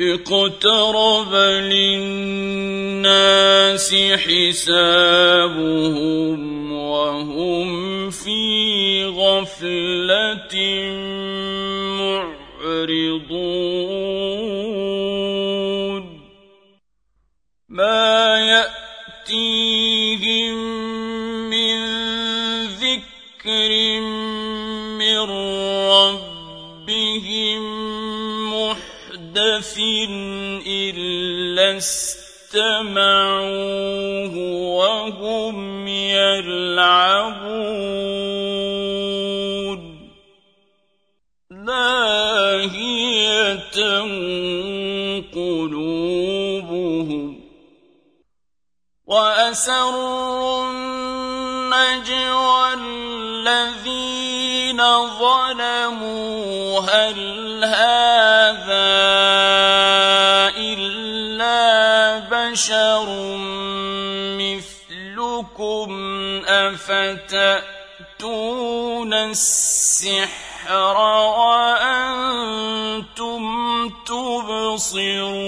اقترب للناس حسابهم وهم في غفلة معرضون. ما يأتيهم من ذكر من ربهم محدث إلا استمعوه وهم يلعبون. لاهية قلوبهم وأسروا النجوى الذين ظلموا. هل هذا بشر مثلكم أفتأتون السحر وأنتم تبصرون